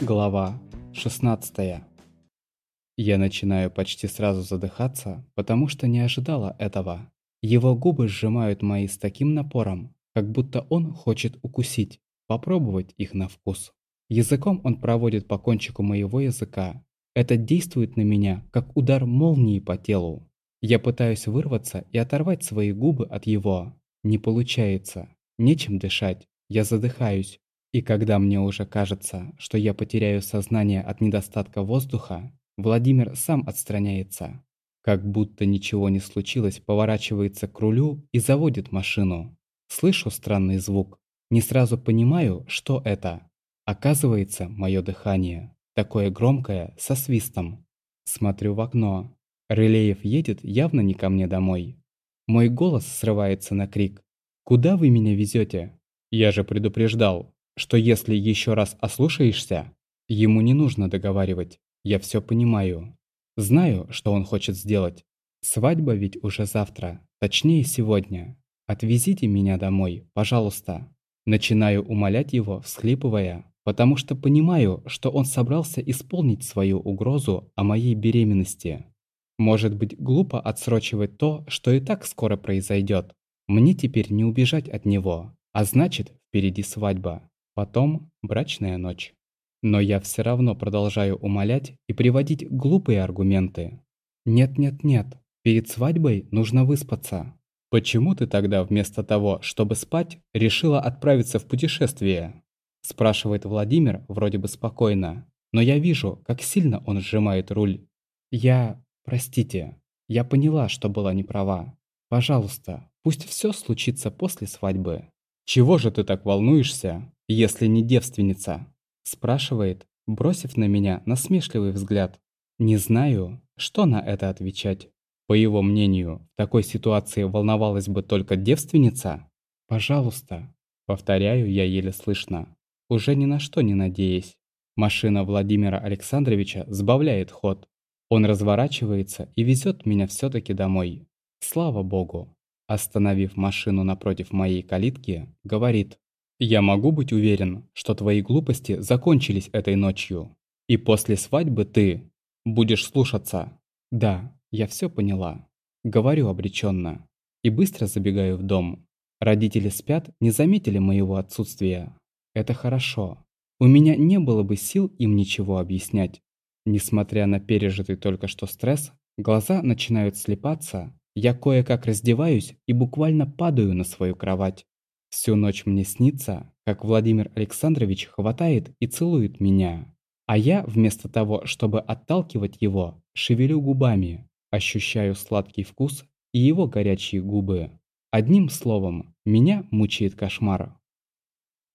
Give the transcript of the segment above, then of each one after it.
Глава 16 Я начинаю почти сразу задыхаться, потому что не ожидала этого. Его губы сжимают мои с таким напором, как будто он хочет укусить, попробовать их на вкус. Языком он проводит по кончику моего языка. Это действует на меня, как удар молнии по телу. Я пытаюсь вырваться и оторвать свои губы от его. Не получается. Нечем дышать. Я задыхаюсь. И когда мне уже кажется, что я потеряю сознание от недостатка воздуха, Владимир сам отстраняется. Как будто ничего не случилось, поворачивается к рулю и заводит машину. Слышу странный звук. Не сразу понимаю, что это. Оказывается, мое дыхание. Такое громкое, со свистом. Смотрю в окно. Рылеев едет явно не ко мне домой. Мой голос срывается на крик. «Куда вы меня везете? Я же предупреждал!» Что если еще раз ослушаешься, ему не нужно договаривать. Я все понимаю. Знаю, что он хочет сделать. Свадьба ведь уже завтра, точнее сегодня. Отвезите меня домой, пожалуйста. Начинаю умолять его, всхлипывая, потому что понимаю, что он собрался исполнить свою угрозу о моей беременности. Может быть, глупо отсрочивать то, что и так скоро произойдет. Мне теперь не убежать от него, а значит, впереди свадьба. Потом брачная ночь. Но я все равно продолжаю умолять и приводить глупые аргументы. Нет-нет-нет, перед свадьбой нужно выспаться. Почему ты тогда вместо того, чтобы спать, решила отправиться в путешествие? Спрашивает Владимир вроде бы спокойно, но я вижу, как сильно он сжимает руль. Я... простите, я поняла, что была неправа. Пожалуйста, пусть все случится после свадьбы. Чего же ты так волнуешься? если не девственница?» спрашивает, бросив на меня насмешливый взгляд. Не знаю, что на это отвечать. По его мнению, в такой ситуации волновалась бы только девственница? «Пожалуйста», — повторяю я еле слышно, уже ни на что не надеясь. Машина Владимира Александровича сбавляет ход. Он разворачивается и везет меня все таки домой. Слава богу. Остановив машину напротив моей калитки, говорит я могу быть уверен, что твои глупости закончились этой ночью. И после свадьбы ты будешь слушаться. Да, я все поняла. Говорю обреченно. И быстро забегаю в дом. Родители спят, не заметили моего отсутствия. Это хорошо. У меня не было бы сил им ничего объяснять. Несмотря на пережитый только что стресс, глаза начинают слепаться, я кое-как раздеваюсь и буквально падаю на свою кровать. Всю ночь мне снится, как Владимир Александрович хватает и целует меня. А я, вместо того, чтобы отталкивать его, шевелю губами, ощущаю сладкий вкус и его горячие губы. Одним словом, меня мучает кошмар.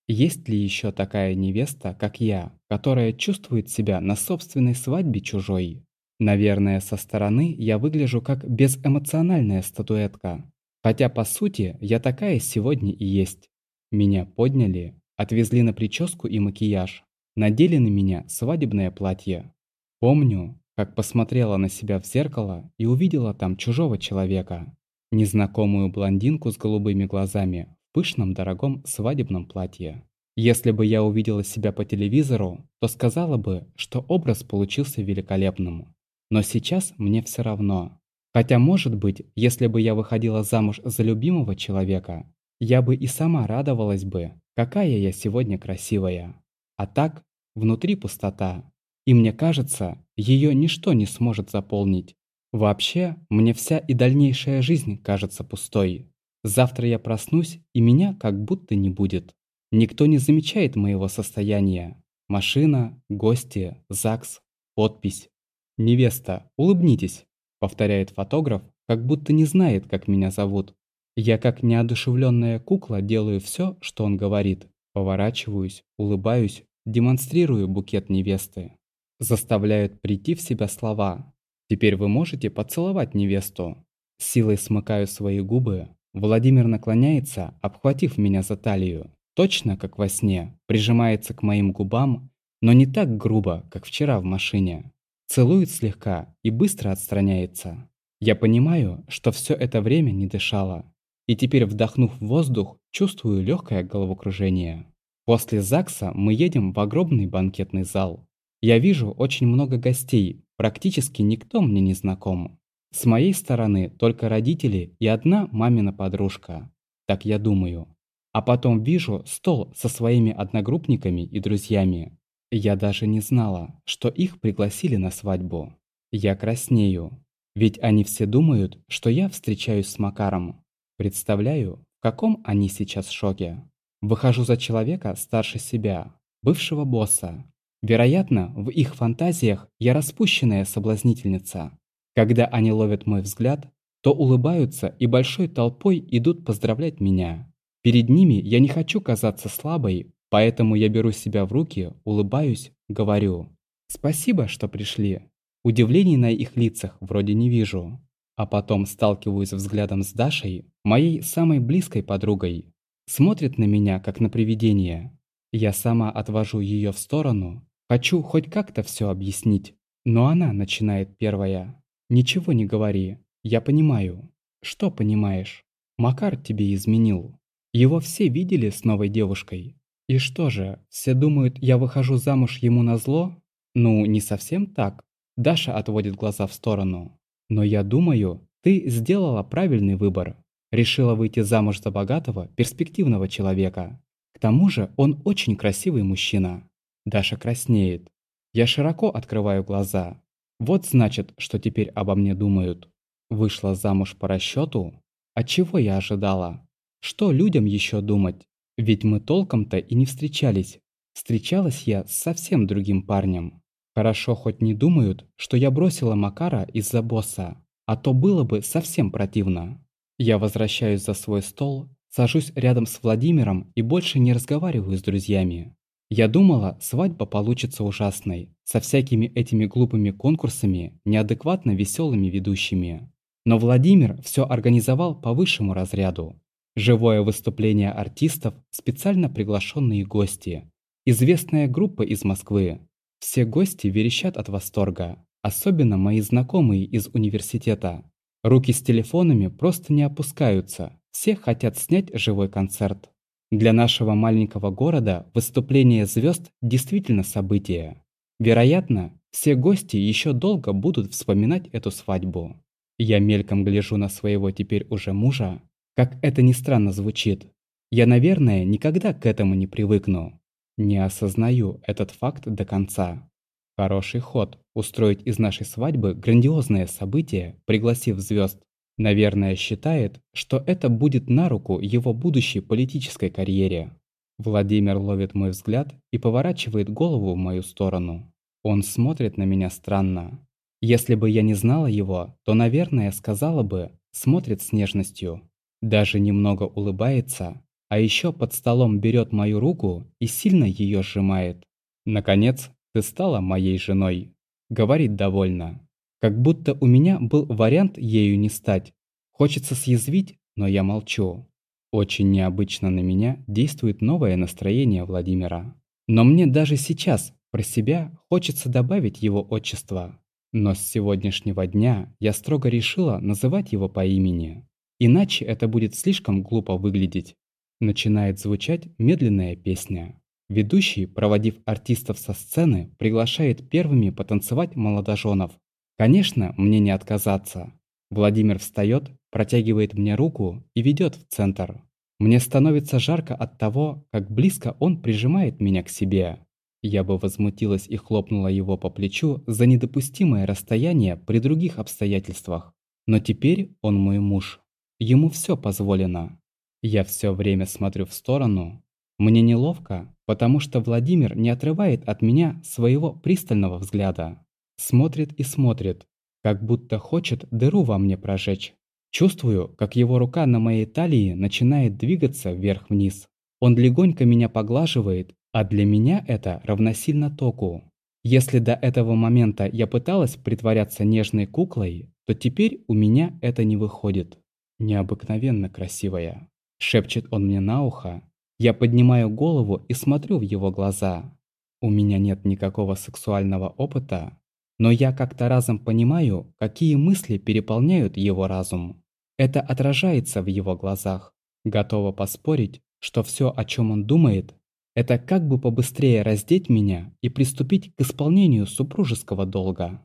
Есть ли еще такая невеста, как я, которая чувствует себя на собственной свадьбе чужой? Наверное, со стороны я выгляжу как безэмоциональная статуэтка, Хотя, по сути, я такая сегодня и есть. Меня подняли, отвезли на прическу и макияж, надели на меня свадебное платье. Помню, как посмотрела на себя в зеркало и увидела там чужого человека. Незнакомую блондинку с голубыми глазами в пышном дорогом свадебном платье. Если бы я увидела себя по телевизору, то сказала бы, что образ получился великолепным. Но сейчас мне все равно. Хотя, может быть, если бы я выходила замуж за любимого человека, я бы и сама радовалась бы, какая я сегодня красивая. А так, внутри пустота. И мне кажется, ее ничто не сможет заполнить. Вообще, мне вся и дальнейшая жизнь кажется пустой. Завтра я проснусь, и меня как будто не будет. Никто не замечает моего состояния. Машина, гости, ЗАГС, подпись. «Невеста, улыбнитесь!» повторяет фотограф, как будто не знает, как меня зовут. Я как неодушевленная кукла делаю все, что он говорит. Поворачиваюсь, улыбаюсь, демонстрирую букет невесты. Заставляют прийти в себя слова. Теперь вы можете поцеловать невесту. Силой смыкаю свои губы. Владимир наклоняется, обхватив меня за талию. Точно как во сне, прижимается к моим губам, но не так грубо, как вчера в машине. Целует слегка и быстро отстраняется. Я понимаю, что все это время не дышала. И теперь, вдохнув воздух, чувствую легкое головокружение. После ЗАГСа мы едем в огромный банкетный зал. Я вижу очень много гостей, практически никто мне не знаком. С моей стороны только родители и одна мамина подружка. Так я думаю. А потом вижу стол со своими одногруппниками и друзьями. Я даже не знала, что их пригласили на свадьбу. Я краснею. Ведь они все думают, что я встречаюсь с Макаром. Представляю, в каком они сейчас шоке. Выхожу за человека старше себя, бывшего босса. Вероятно, в их фантазиях я распущенная соблазнительница. Когда они ловят мой взгляд, то улыбаются и большой толпой идут поздравлять меня. Перед ними я не хочу казаться слабой, поэтому я беру себя в руки, улыбаюсь, говорю «Спасибо, что пришли». Удивлений на их лицах вроде не вижу. А потом сталкиваюсь взглядом с Дашей, моей самой близкой подругой. Смотрит на меня, как на привидение. Я сама отвожу ее в сторону, хочу хоть как-то все объяснить. Но она начинает первая. «Ничего не говори, я понимаю». «Что понимаешь?» «Макар тебе изменил». Его все видели с новой девушкой. И что же, все думают, я выхожу замуж ему на зло? Ну, не совсем так. Даша отводит глаза в сторону. Но я думаю, ты сделала правильный выбор. Решила выйти замуж за богатого, перспективного человека. К тому же он очень красивый мужчина. Даша краснеет. Я широко открываю глаза. Вот значит, что теперь обо мне думают. Вышла замуж по расчету? А чего я ожидала? Что людям еще думать? Ведь мы толком-то и не встречались. Встречалась я с совсем другим парнем. Хорошо хоть не думают, что я бросила Макара из-за босса, а то было бы совсем противно. Я возвращаюсь за свой стол, сажусь рядом с Владимиром и больше не разговариваю с друзьями. Я думала, свадьба получится ужасной, со всякими этими глупыми конкурсами, неадекватно веселыми ведущими. Но Владимир все организовал по высшему разряду. Живое выступление артистов, специально приглашенные гости. Известная группа из Москвы. Все гости верещат от восторга, особенно мои знакомые из университета. Руки с телефонами просто не опускаются, все хотят снять живой концерт. Для нашего маленького города выступление звезд действительно событие. Вероятно, все гости еще долго будут вспоминать эту свадьбу. Я мельком гляжу на своего теперь уже мужа, как это ни странно звучит, я, наверное, никогда к этому не привыкну. Не осознаю этот факт до конца. Хороший ход – устроить из нашей свадьбы грандиозное событие, пригласив звезд. Наверное, считает, что это будет на руку его будущей политической карьере. Владимир ловит мой взгляд и поворачивает голову в мою сторону. Он смотрит на меня странно. Если бы я не знала его, то, наверное, сказала бы, смотрит с нежностью. Даже немного улыбается, а еще под столом берет мою руку и сильно ее сжимает. «Наконец, ты стала моей женой», — говорит довольно. Как будто у меня был вариант ею не стать. Хочется съязвить, но я молчу. Очень необычно на меня действует новое настроение Владимира. Но мне даже сейчас про себя хочется добавить его отчество. Но с сегодняшнего дня я строго решила называть его по имени. Иначе это будет слишком глупо выглядеть. Начинает звучать медленная песня. Ведущий, проводив артистов со сцены, приглашает первыми потанцевать молодоженов. Конечно, мне не отказаться. Владимир встает, протягивает мне руку и ведет в центр. Мне становится жарко от того, как близко он прижимает меня к себе. Я бы возмутилась и хлопнула его по плечу за недопустимое расстояние при других обстоятельствах. Но теперь он мой муж. Ему все позволено. Я все время смотрю в сторону. Мне неловко, потому что Владимир не отрывает от меня своего пристального взгляда. Смотрит и смотрит, как будто хочет дыру во мне прожечь. Чувствую, как его рука на моей талии начинает двигаться вверх-вниз. Он легонько меня поглаживает, а для меня это равносильно току. Если до этого момента я пыталась притворяться нежной куклой, то теперь у меня это не выходит необыкновенно красивая. Шепчет он мне на ухо. Я поднимаю голову и смотрю в его глаза. У меня нет никакого сексуального опыта, но я как-то разом понимаю, какие мысли переполняют его разум. Это отражается в его глазах. Готова поспорить, что все, о чем он думает, Это как бы побыстрее раздеть меня и приступить к исполнению супружеского долга.